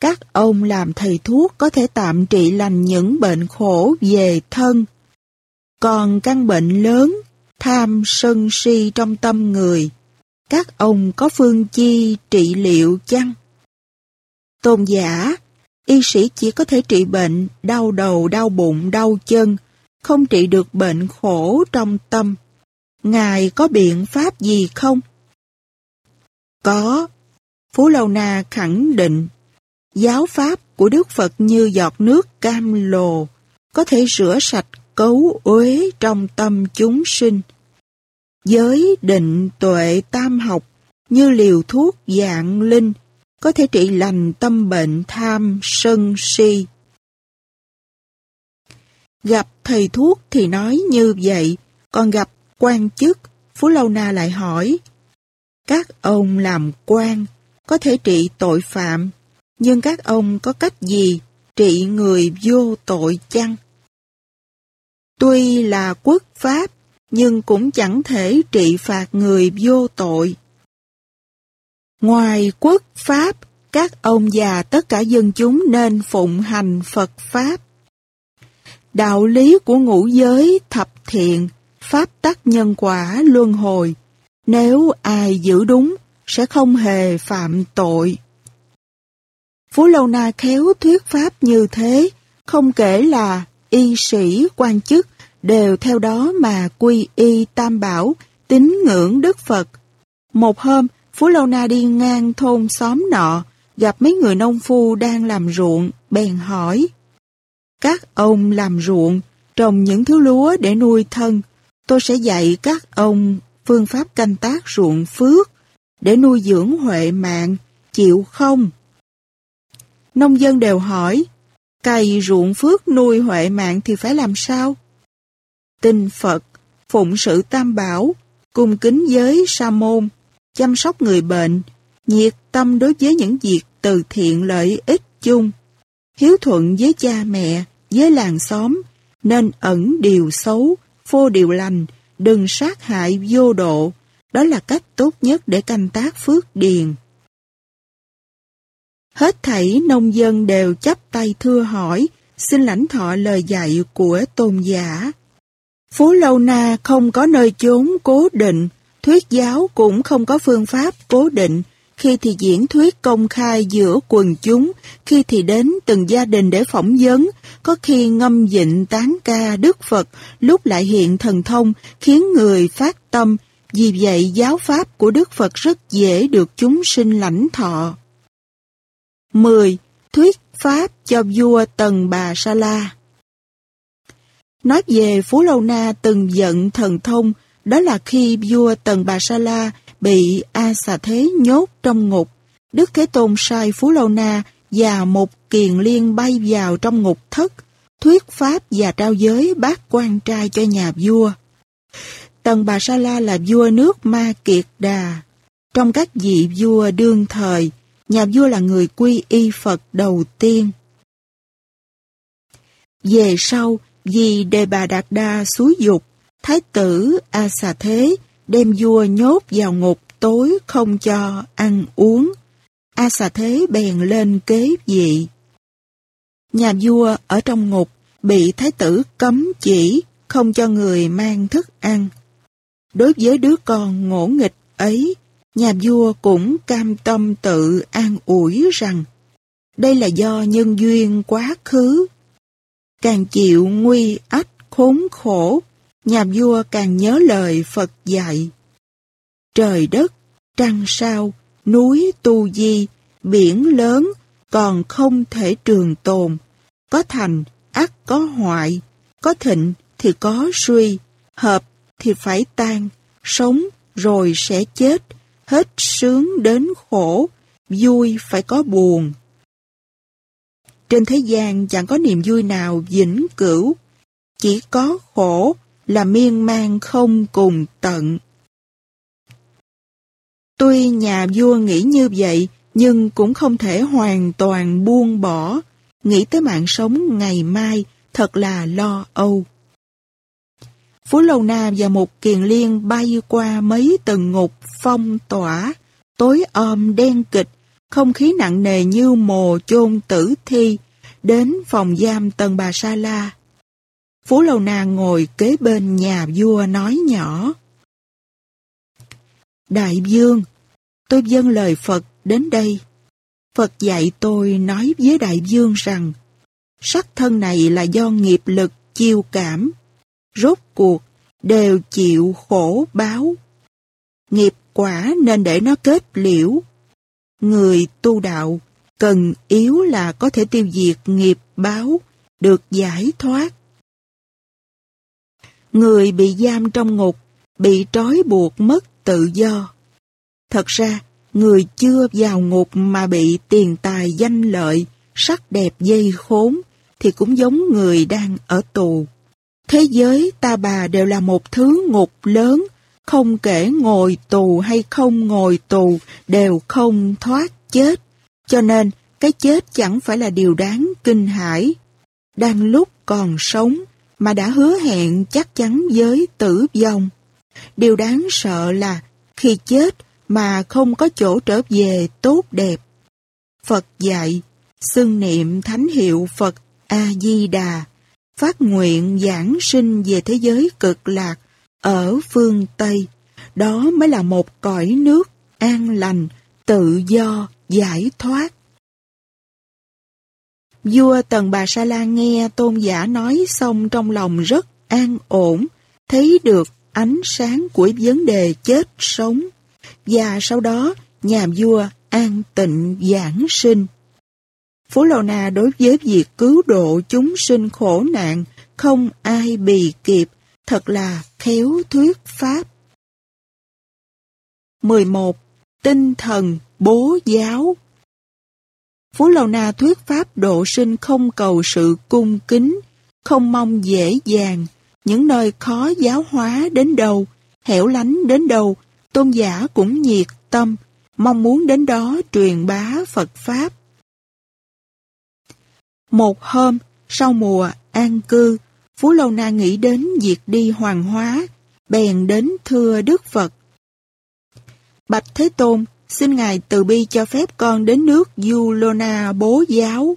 các ông làm thầy thuốc có thể tạm trị lành những bệnh khổ về thân. Còn căn bệnh lớn, tham sân si trong tâm người, các ông có phương chi trị liệu chăng? Tôn giả, y sĩ chỉ có thể trị bệnh đau đầu, đau bụng, đau chân, không trị được bệnh khổ trong tâm. Ngài có biện pháp gì không? Có. Phú Lâu Na khẳng định, giáo pháp của Đức Phật như giọt nước cam lồ, có thể rửa sạch cấu uế trong tâm chúng sinh. Giới định tuệ tam học như liều thuốc dạng linh có thể trị lành tâm bệnh tham sân si. Gặp thầy thuốc thì nói như vậy, còn gặp quan chức, Phú Lâu Na lại hỏi, các ông làm quan có thể trị tội phạm, nhưng các ông có cách gì trị người vô tội chăng? Tuy là quốc pháp, nhưng cũng chẳng thể trị phạt người vô tội. Ngoài quốc pháp, các ông và tất cả dân chúng nên phụng hành Phật Pháp. Đạo lý của ngũ giới thập thiện, pháp tắc nhân quả luân hồi, nếu ai giữ đúng, sẽ không hề phạm tội. Phú Lâu Na khéo thuyết pháp như thế, không kể là y sĩ, quan chức, đều theo đó mà quy y tam bảo, tín ngưỡng Đức Phật. Một hôm, Phú Lâu Na đi ngang thôn xóm nọ, gặp mấy người nông phu đang làm ruộng, bèn hỏi. Các ông làm ruộng, trồng những thứ lúa để nuôi thân. Tôi sẽ dạy các ông phương pháp canh tác ruộng phước để nuôi dưỡng huệ mạng, chịu không? Nông dân đều hỏi, cày ruộng phước nuôi huệ mạng thì phải làm sao? Tinh Phật, phụng sự tam bảo, cung kính giới sa môn, chăm sóc người bệnh, nhiệt tâm đối với những việc từ thiện lợi ích chung, hiếu thuận với cha mẹ, với làng xóm, nên ẩn điều xấu, phô điều lành, đừng sát hại vô độ. Đó là cách tốt nhất để canh tác phước điền. Hết thảy nông dân đều chắp tay thưa hỏi, xin lãnh thọ lời dạy của tôn giả. Phú Lâu Na không có nơi chốn cố định, thuyết giáo cũng không có phương pháp cố định, khi thì diễn thuyết công khai giữa quần chúng, khi thì đến từng gia đình để phỏng vấn, có khi ngâm dịnh tán ca Đức Phật, lúc lại hiện thần thông, khiến người phát tâm, vì vậy giáo pháp của Đức Phật rất dễ được chúng sinh lãnh thọ. 10. Thuyết Pháp cho vua Tần Bà Sa La Nói về Phú Lâu Na từng giận thần thông, đó là khi vua Tần Bà Sa La bị A Xà Thế nhốt trong ngục. Đức Thế Tôn sai Phú Lâu Na và một kiền liên bay vào trong ngục thất, thuyết pháp và trao giới bác quan trai cho nhà vua. Tần Bà Sa La là vua nước Ma Kiệt Đà. Trong các vị vua đương thời, nhà vua là người quy y Phật đầu tiên. Về sau, vì Đề Bà Đạt Đa xúi dục, Thái tử A Xà Thế đem vua nhốt vào ngục tối không cho ăn uống. A xà thế bèn lên kế vị. Nhà vua ở trong ngục bị thái tử cấm chỉ không cho người mang thức ăn. Đối với đứa con ngỗ nghịch ấy, nhà vua cũng cam tâm tự an ủi rằng đây là do nhân duyên quá khứ. Càng chịu nguy ách khốn khổ, nhà vua càng nhớ lời Phật dạy trời đất, trăng sao, núi tu di, biển lớn còn không thể trường tồn. Có thành, ắt có hoại, có thịnh thì có suy, hợp thì phải tan, sống rồi sẽ chết, hết sướng đến khổ, vui phải có buồn. Trên thế gian chẳng có niềm vui nào vĩnh cửu, chỉ có khổ là miên man không cùng tận. Tuy nhà vua nghĩ như vậy, nhưng cũng không thể hoàn toàn buông bỏ, nghĩ tới mạng sống ngày mai, thật là lo âu. Phú Lâu Na và một kiền liên bay qua mấy tầng ngục phong tỏa, tối om đen kịch, không khí nặng nề như mồ chôn tử thi, đến phòng giam tầng bà Sa La. Phú Lâu Na ngồi kế bên nhà vua nói nhỏ. Đại dương, tôi dâng lời Phật đến đây. Phật dạy tôi nói với đại dương rằng sắc thân này là do nghiệp lực chiêu cảm. Rốt cuộc đều chịu khổ báo. Nghiệp quả nên để nó kết liễu. Người tu đạo cần yếu là có thể tiêu diệt nghiệp báo, được giải thoát. Người bị giam trong ngục, bị trói buộc mất tự do. Thật ra, người chưa vào ngục mà bị tiền tài danh lợi, sắc đẹp dây khốn, thì cũng giống người đang ở tù. Thế giới ta bà đều là một thứ ngục lớn, không kể ngồi tù hay không ngồi tù đều không thoát chết. Cho nên, cái chết chẳng phải là điều đáng kinh hãi. Đang lúc còn sống mà đã hứa hẹn chắc chắn với tử vong. Điều đáng sợ là khi chết mà không có chỗ trở về tốt đẹp. Phật dạy, xưng niệm thánh hiệu Phật A-di-đà, phát nguyện giảng sinh về thế giới cực lạc ở phương Tây. Đó mới là một cõi nước an lành, tự do, giải thoát. Vua Tần Bà Sa La nghe tôn giả nói xong trong lòng rất an ổn, thấy được ánh sáng của vấn đề chết sống. Và sau đó, nhà vua an tịnh giảng sinh. Phú Lô Na đối với việc cứu độ chúng sinh khổ nạn, không ai bì kịp, thật là khéo thuyết pháp. 11. Tinh thần bố giáo Phú Lâu Na thuyết pháp độ sinh không cầu sự cung kính, không mong dễ dàng, những nơi khó giáo hóa đến đâu, hẻo lánh đến đâu, tôn giả cũng nhiệt tâm, mong muốn đến đó truyền bá Phật Pháp. Một hôm, sau mùa an cư, Phú Lâu Na nghĩ đến việc đi hoàng hóa, bèn đến thưa Đức Phật. Bạch Thế Tôn, xin Ngài từ bi cho phép con đến nước Yulona bố giáo.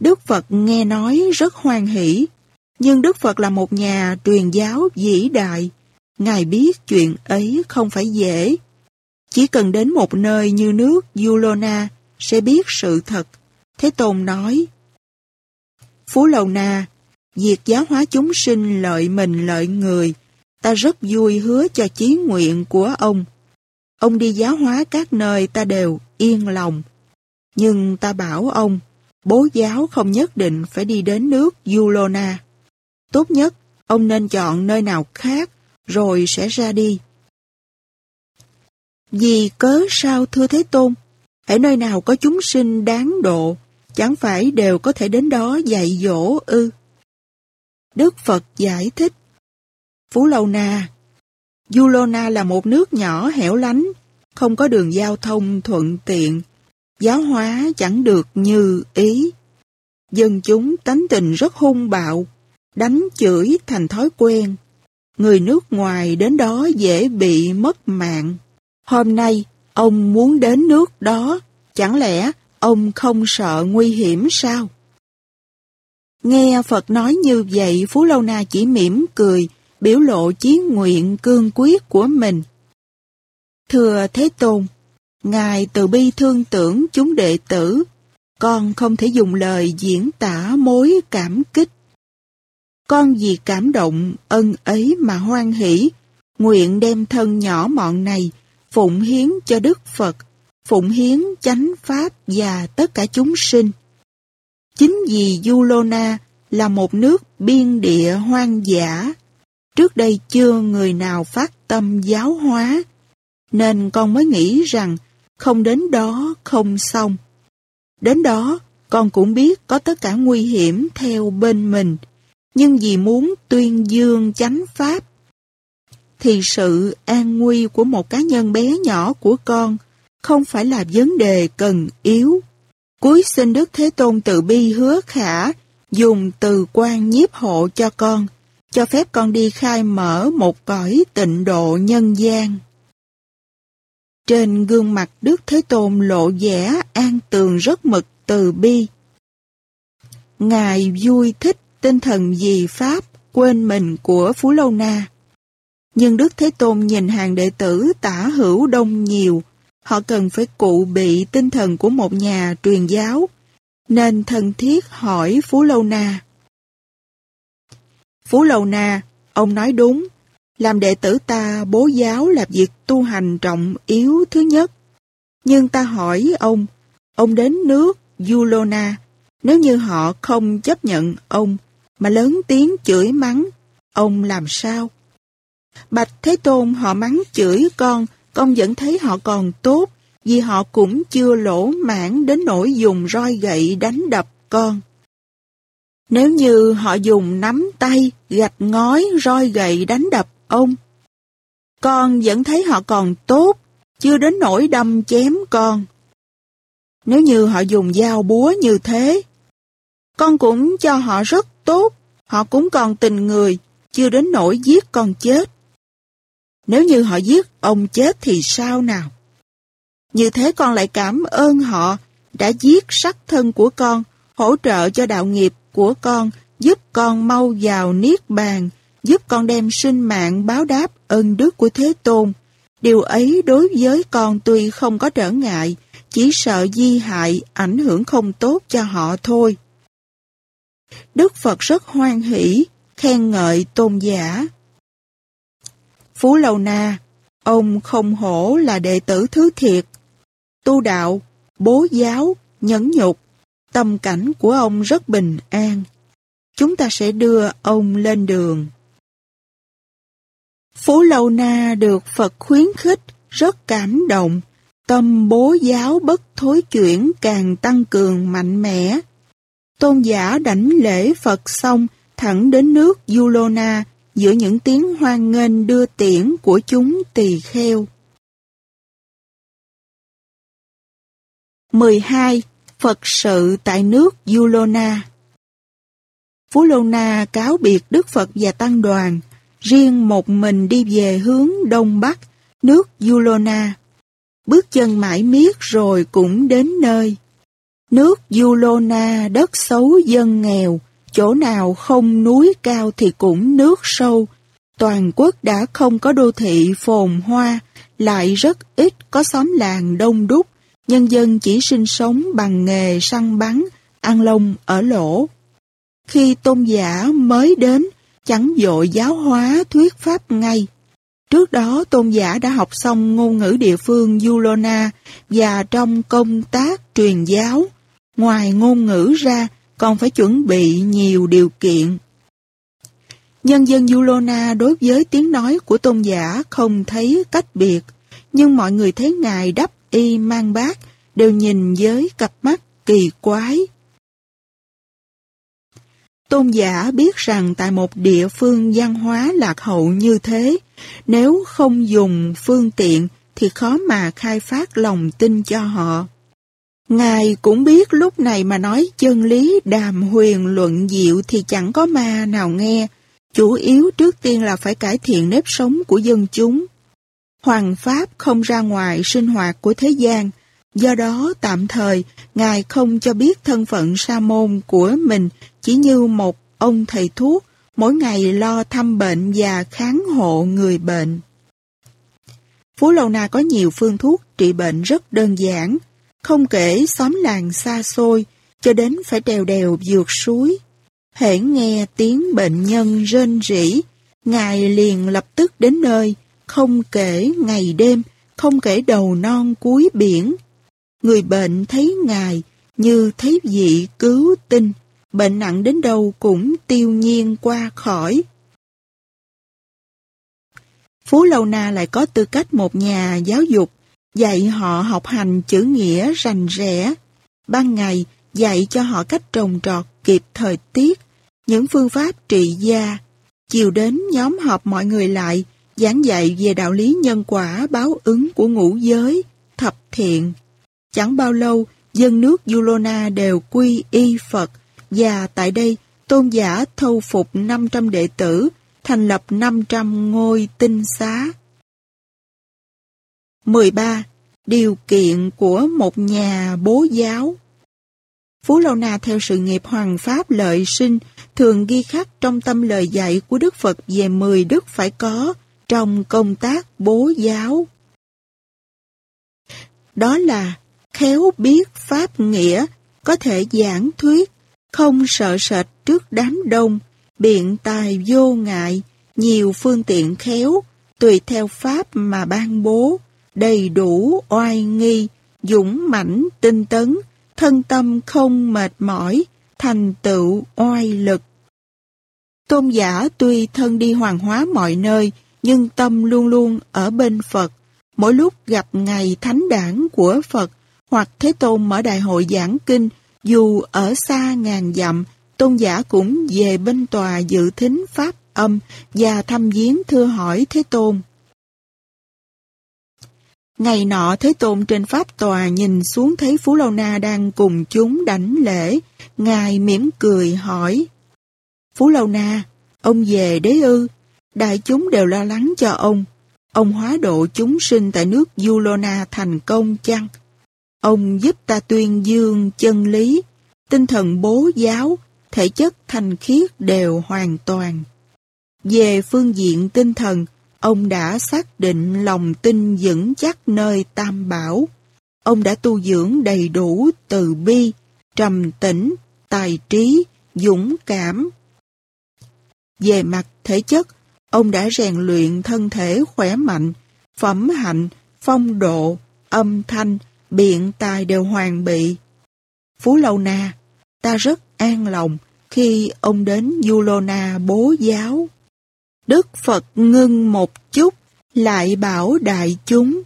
Đức Phật nghe nói rất hoan hỷ, nhưng Đức Phật là một nhà truyền giáo vĩ đại. Ngài biết chuyện ấy không phải dễ. Chỉ cần đến một nơi như nước Yulona sẽ biết sự thật. Thế Tôn nói, Phú Lầu Na, việc giáo hóa chúng sinh lợi mình lợi người, ta rất vui hứa cho chí nguyện của ông. Ông đi giáo hóa các nơi ta đều yên lòng. Nhưng ta bảo ông, bố giáo không nhất định phải đi đến nước Yulona. Tốt nhất, ông nên chọn nơi nào khác, rồi sẽ ra đi. Vì cớ sao thưa Thế Tôn, ở nơi nào có chúng sinh đáng độ, chẳng phải đều có thể đến đó dạy dỗ ư. Đức Phật giải thích, Phú Lâu Na Yulona là một nước nhỏ hẻo lánh, không có đường giao thông thuận tiện, giáo hóa chẳng được như ý. Dân chúng tánh tình rất hung bạo, đánh chửi thành thói quen. Người nước ngoài đến đó dễ bị mất mạng. Hôm nay, ông muốn đến nước đó, chẳng lẽ ông không sợ nguy hiểm sao? Nghe Phật nói như vậy, Phú Lâu Na chỉ mỉm cười, biểu lộ chí nguyện cương quyết của mình. Thưa Thế Tôn, Ngài từ bi thương tưởng chúng đệ tử, con không thể dùng lời diễn tả mối cảm kích. Con vì cảm động ân ấy mà hoan hỷ, nguyện đem thân nhỏ mọn này phụng hiến cho Đức Phật, phụng hiến chánh Pháp và tất cả chúng sinh. Chính vì yulona là một nước biên địa hoang dã, trước đây chưa người nào phát tâm giáo hóa, nên con mới nghĩ rằng không đến đó không xong. Đến đó, con cũng biết có tất cả nguy hiểm theo bên mình, nhưng vì muốn tuyên dương chánh pháp, thì sự an nguy của một cá nhân bé nhỏ của con không phải là vấn đề cần yếu. Cuối xin Đức Thế Tôn tự bi hứa khả dùng từ quan nhiếp hộ cho con, cho phép con đi khai mở một cõi tịnh độ nhân gian. Trên gương mặt Đức Thế Tôn lộ vẻ an tường rất mực từ bi. Ngài vui thích tinh thần dị Pháp quên mình của Phú Lâu Na. Nhưng Đức Thế Tôn nhìn hàng đệ tử tả hữu đông nhiều, họ cần phải cụ bị tinh thần của một nhà truyền giáo, nên thân thiết hỏi Phú Lâu Na. Phú Lâu Na, ông nói đúng, làm đệ tử ta bố giáo là việc tu hành trọng yếu thứ nhất. Nhưng ta hỏi ông, ông đến nước Yulona, nếu như họ không chấp nhận ông, mà lớn tiếng chửi mắng, ông làm sao? Bạch Thế Tôn họ mắng chửi con, con vẫn thấy họ còn tốt, vì họ cũng chưa lỗ mãn đến nỗi dùng roi gậy đánh đập con. Nếu như họ dùng nắm tay, gạch ngói, roi gậy đánh đập ông, con vẫn thấy họ còn tốt, chưa đến nỗi đâm chém con. Nếu như họ dùng dao búa như thế, con cũng cho họ rất tốt, họ cũng còn tình người, chưa đến nỗi giết con chết. Nếu như họ giết ông chết thì sao nào? Như thế con lại cảm ơn họ đã giết sắc thân của con, hỗ trợ cho đạo nghiệp của con, giúp con mau vào niết bàn, giúp con đem sinh mạng báo đáp ơn đức của Thế Tôn. Điều ấy đối với con tuy không có trở ngại, chỉ sợ di hại, ảnh hưởng không tốt cho họ thôi. Đức Phật rất hoan hỷ, khen ngợi tôn giả. Phú Lâu Na, ông không hổ là đệ tử thứ thiệt. Tu đạo, bố giáo, nhẫn nhục, tâm cảnh của ông rất bình an. Chúng ta sẽ đưa ông lên đường. Phú Lâu Na được Phật khuyến khích, rất cảm động. Tâm bố giáo bất thối chuyển càng tăng cường mạnh mẽ. Tôn giả đảnh lễ Phật xong thẳng đến nước Yulona giữa những tiếng hoan nghênh đưa tiễn của chúng tỳ kheo. 12. Phật sự tại nước Yulona Phú Lô Na cáo biệt Đức Phật và Tăng đoàn, riêng một mình đi về hướng Đông Bắc, nước Yulona. Bước chân mãi miết rồi cũng đến nơi. Nước Yulona đất xấu dân nghèo, chỗ nào không núi cao thì cũng nước sâu. Toàn quốc đã không có đô thị phồn hoa, lại rất ít có xóm làng đông đúc, nhân dân chỉ sinh sống bằng nghề săn bắn, ăn lông ở lỗ. Khi tôn giả mới đến, chẳng dội giáo hóa thuyết pháp ngay. Trước đó tôn giả đã học xong ngôn ngữ địa phương Yulona và trong công tác truyền giáo, ngoài ngôn ngữ ra còn phải chuẩn bị nhiều điều kiện. Nhân dân Yulona đối với tiếng nói của tôn giả không thấy cách biệt, nhưng mọi người thấy Ngài đắp y mang bát đều nhìn với cặp mắt kỳ quái. Tôn giả biết rằng tại một địa phương văn hóa lạc hậu như thế, nếu không dùng phương tiện thì khó mà khai phát lòng tin cho họ. Ngài cũng biết lúc này mà nói chân lý đàm huyền luận diệu thì chẳng có ma nào nghe, chủ yếu trước tiên là phải cải thiện nếp sống của dân chúng. Hoàng Pháp không ra ngoài sinh hoạt của thế gian, do đó tạm thời Ngài không cho biết thân phận sa môn của mình chỉ như một ông thầy thuốc, mỗi ngày lo thăm bệnh và kháng hộ người bệnh. Phú Lâu Na có nhiều phương thuốc trị bệnh rất đơn giản, không kể xóm làng xa xôi, cho đến phải đèo đèo vượt suối. Hễ nghe tiếng bệnh nhân rên rỉ, Ngài liền lập tức đến nơi, không kể ngày đêm, không kể đầu non cuối biển. Người bệnh thấy Ngài như thấy vị cứu tinh, bệnh nặng đến đâu cũng tiêu nhiên qua khỏi. Phú Lâu Na lại có tư cách một nhà giáo dục, dạy họ học hành chữ nghĩa rành rẽ. Ban ngày, dạy cho họ cách trồng trọt kịp thời tiết, những phương pháp trị gia. Chiều đến nhóm họp mọi người lại, giảng dạy về đạo lý nhân quả báo ứng của ngũ giới, thập thiện. Chẳng bao lâu, dân nước Yulona đều quy y Phật, và tại đây tôn giả thâu phục 500 đệ tử, thành lập 500 ngôi tinh xá. 13. điều kiện của một nhà bố giáo. Phú Lâu Na theo sự nghiệp hoàng pháp lợi sinh thường ghi khắc trong tâm lời dạy của Đức Phật về 10 đức phải có trong công tác bố giáo. Đó là khéo biết pháp nghĩa, có thể giảng thuyết, không sợ sệt trước đám đông, biện tài vô ngại, nhiều phương tiện khéo, tùy theo pháp mà ban bố, đầy đủ oai nghi, dũng mãnh tinh tấn, thân tâm không mệt mỏi, thành tựu oai lực. Tôn giả tuy thân đi hoàng hóa mọi nơi, nhưng tâm luôn luôn ở bên Phật. Mỗi lúc gặp ngày thánh đảng của Phật, hoặc Thế Tôn mở đại hội giảng kinh, dù ở xa ngàn dặm, tôn giả cũng về bên tòa dự thính pháp âm và thăm viếng thưa hỏi Thế Tôn. Ngày nọ Thế Tôn trên pháp tòa nhìn xuống thấy Phú Lâu Na đang cùng chúng đảnh lễ, Ngài mỉm cười hỏi. Phú Lâu Na, ông về đế ư, đại chúng đều lo lắng cho ông. Ông hóa độ chúng sinh tại nước Yulona thành công chăng? Ông giúp ta tuyên dương chân lý, tinh thần bố giáo, thể chất thành khiết đều hoàn toàn. Về phương diện tinh thần, ông đã xác định lòng tin vững chắc nơi tam bảo. Ông đã tu dưỡng đầy đủ từ bi, trầm tĩnh, tài trí, dũng cảm. Về mặt thể chất, ông đã rèn luyện thân thể khỏe mạnh, phẩm hạnh, phong độ, âm thanh, biện tài đều hoàn bị. Phú Lâu Na, ta rất an lòng khi ông đến Yulona bố giáo. Đức Phật ngưng một chút, lại bảo đại chúng.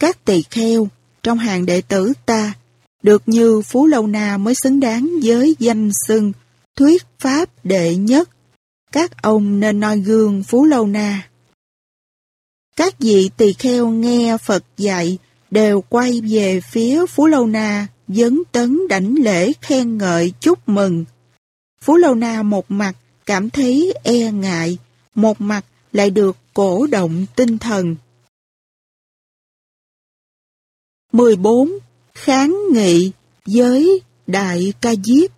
Các tỳ kheo trong hàng đệ tử ta, được như Phú Lâu Na mới xứng đáng với danh xưng, thuyết pháp đệ nhất. Các ông nên noi gương Phú Lâu Na. Các vị tỳ kheo nghe Phật dạy đều quay về phía Phú Lâu Na, dấn tấn đảnh lễ khen ngợi chúc mừng. Phú Lâu Na một mặt cảm thấy e ngại, một mặt lại được cổ động tinh thần. 14. Kháng nghị với Đại Ca Diếp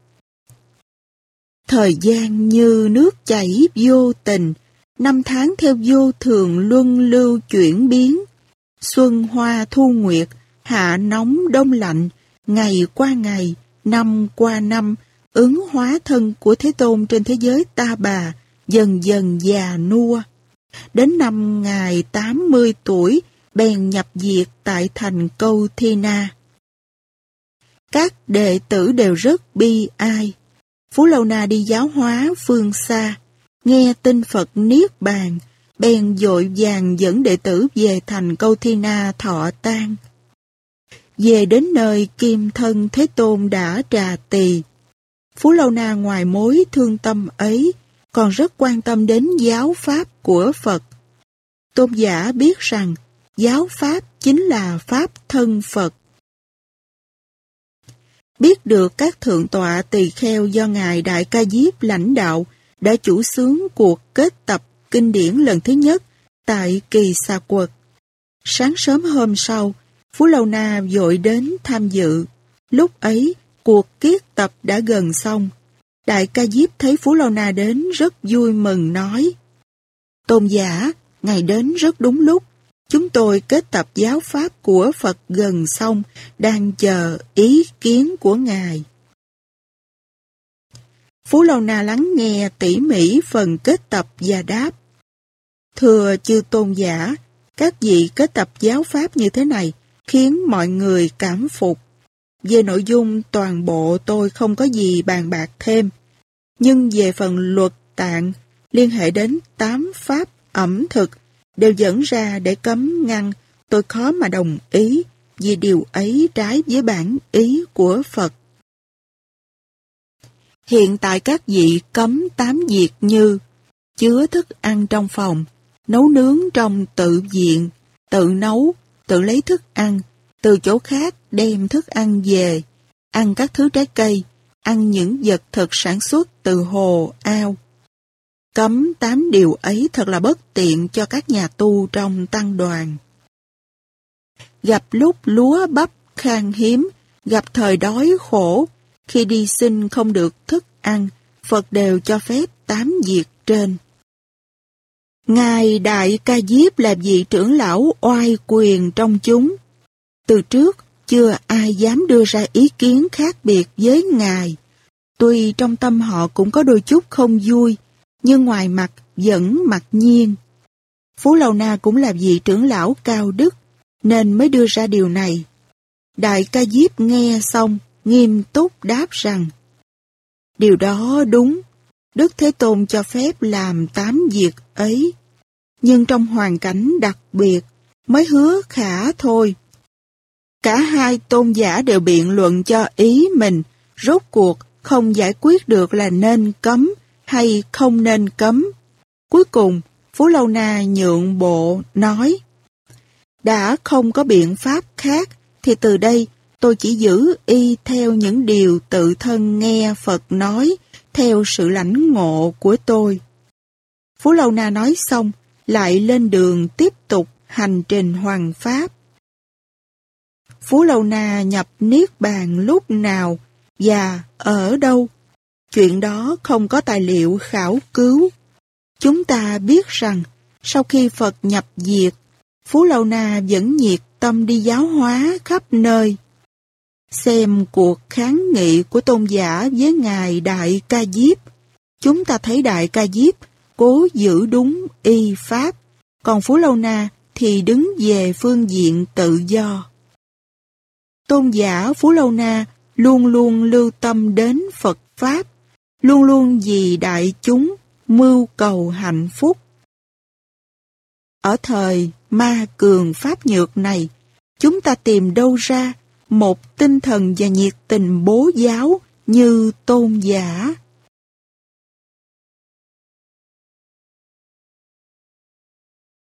Thời gian như nước chảy vô tình, năm tháng theo vô thường luân lưu chuyển biến. Xuân hoa thu nguyệt, hạ nóng đông lạnh, ngày qua ngày, năm qua năm, ứng hóa thân của Thế Tôn trên thế giới ta bà, dần dần già nua. Đến năm ngài 80 tuổi, bèn nhập diệt tại thành Câu Thi Na. Các đệ tử đều rất bi ai. Phú Lâu Na đi giáo hóa phương xa, nghe tin Phật Niết Bàn, bèn dội vàng dẫn đệ tử về thành Câu Thi Na thọ tang. Về đến nơi Kim Thân Thế Tôn đã trà tỳ. Phú Lâu Na ngoài mối thương tâm ấy, còn rất quan tâm đến giáo pháp của Phật. Tôn giả biết rằng giáo pháp chính là pháp thân Phật. Biết được các thượng tọa tỳ kheo do Ngài Đại Ca Diếp lãnh đạo đã chủ xướng cuộc kết tập kinh điển lần thứ nhất tại Kỳ Sa Quật. Sáng sớm hôm sau, Phú Lâu Na dội đến tham dự. Lúc ấy, cuộc kiết tập đã gần xong. Đại ca Diếp thấy Phú Lâu Na đến rất vui mừng nói Tôn giả, Ngài đến rất đúng lúc. Chúng tôi kết tập giáo pháp của Phật gần xong, đang chờ ý kiến của Ngài. Phú Lâu Na lắng nghe tỉ mỉ phần kết tập và đáp. Thưa chư tôn giả, các vị kết tập giáo pháp như thế này khiến mọi người cảm phục. Về nội dung toàn bộ tôi không có gì bàn bạc thêm. Nhưng về phần luật tạng, liên hệ đến tám pháp ẩm thực, đều dẫn ra để cấm ngăn, tôi khó mà đồng ý, vì điều ấy trái với bản ý của Phật. Hiện tại các vị cấm tám việc như chứa thức ăn trong phòng, nấu nướng trong tự viện, tự nấu, tự lấy thức ăn, từ chỗ khác đem thức ăn về, ăn các thứ trái cây, ăn những vật thực sản xuất từ hồ, ao. Cấm tám điều ấy thật là bất tiện cho các nhà tu trong tăng đoàn. gặp lúc lúa bắp khan hiếm, gặp thời đói khổ, khi đi xin không được thức ăn, Phật đều cho phép tám việc trên. Ngài Đại Ca Diếp là vị trưởng lão oai quyền trong chúng. Từ trước, chưa ai dám đưa ra ý kiến khác biệt với Ngài. Tuy trong tâm họ cũng có đôi chút không vui, nhưng ngoài mặt vẫn mặc nhiên. Phú Lâu Na cũng là vị trưởng lão cao đức, nên mới đưa ra điều này. Đại ca Diếp nghe xong, nghiêm túc đáp rằng, Điều đó đúng, Đức Thế Tôn cho phép làm tám việc ấy, nhưng trong hoàn cảnh đặc biệt, mới hứa khả thôi. Cả hai tôn giả đều biện luận cho ý mình, rốt cuộc không giải quyết được là nên cấm hay không nên cấm. Cuối cùng, Phú Lâu Na nhượng bộ nói, đã không có biện pháp khác, thì từ đây tôi chỉ giữ y theo những điều tự thân nghe Phật nói, theo sự lãnh ngộ của tôi. Phú Lâu Na nói xong, lại lên đường tiếp tục hành trình hoàng pháp. Phú Lâu Na nhập Niết Bàn lúc nào và ở đâu? Chuyện đó không có tài liệu khảo cứu. Chúng ta biết rằng, sau khi Phật nhập diệt, Phú Lâu Na vẫn nhiệt tâm đi giáo hóa khắp nơi. Xem cuộc kháng nghị của tôn giả với Ngài Đại Ca Diếp, chúng ta thấy Đại Ca Diếp cố giữ đúng y pháp, còn Phú Lâu Na thì đứng về phương diện tự do. Tôn giả Phú Lâu Na luôn luôn lưu tâm đến Phật Pháp, luôn luôn vì đại chúng mưu cầu hạnh phúc. Ở thời ma cường pháp nhược này, chúng ta tìm đâu ra một tinh thần và nhiệt tình bố giáo như tôn giả